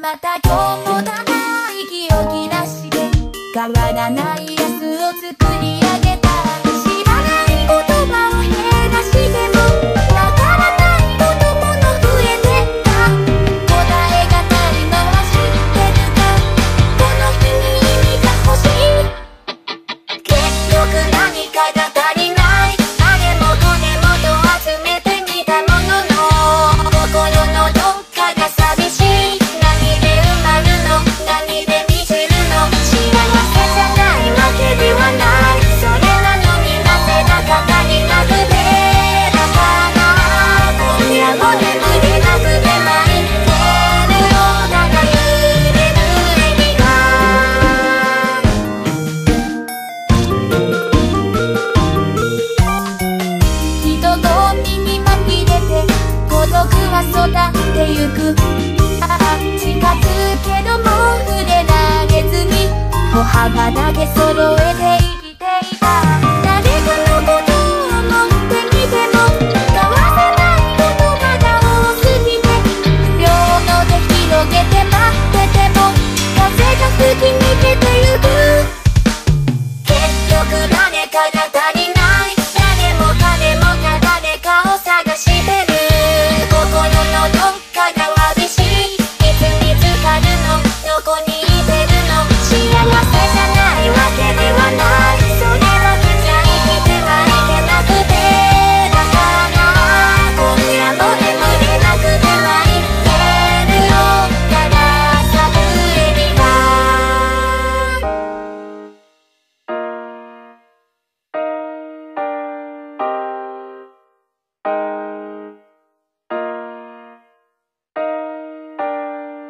また今日もだないを切らして変わらない歩幅だけ揃えて生きていた